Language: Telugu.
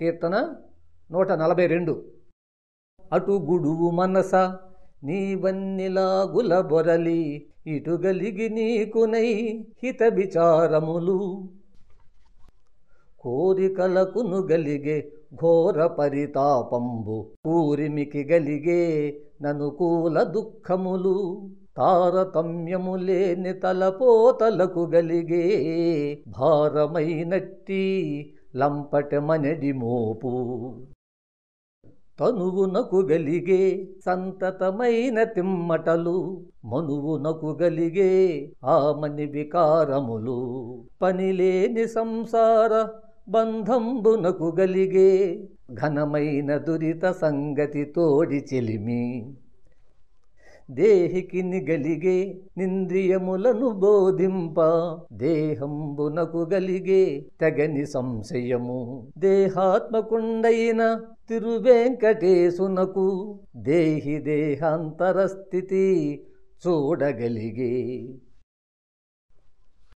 కీర్తన నూట నలభై రెండు. అటు గుడువు మనస నీవన్నిలాగుల బొరలి ఇటు గలిగి నీకునై హిత విచారములు. కోరికలకును గలిగే ఘోర పరితాపంబు కూరిమికి గలిగే ననుకూల దుఃఖములు తారతమ్యము లేని తలపోతలకు గలిగే భారమైనట్టి లంపటమనడి మోపు. తనువునకు గలిగే సంతతమైన తిమ్మటలు మనువునకు గలిగే ఆమని వికారములు పనిలేని సంసార బంధంబునకు గలిగే ఘనమైన దురిత సంగతి తోడి చెలిమి. దేహికి నిగలిగే నింద్రియములను బోధింప దేహంబునకు గలిగే తెగని సంశయము. దేహాత్మకుండైన తిరువెంకటేశునకు దేహి దేహాంతరస్థితి చూడగలిగే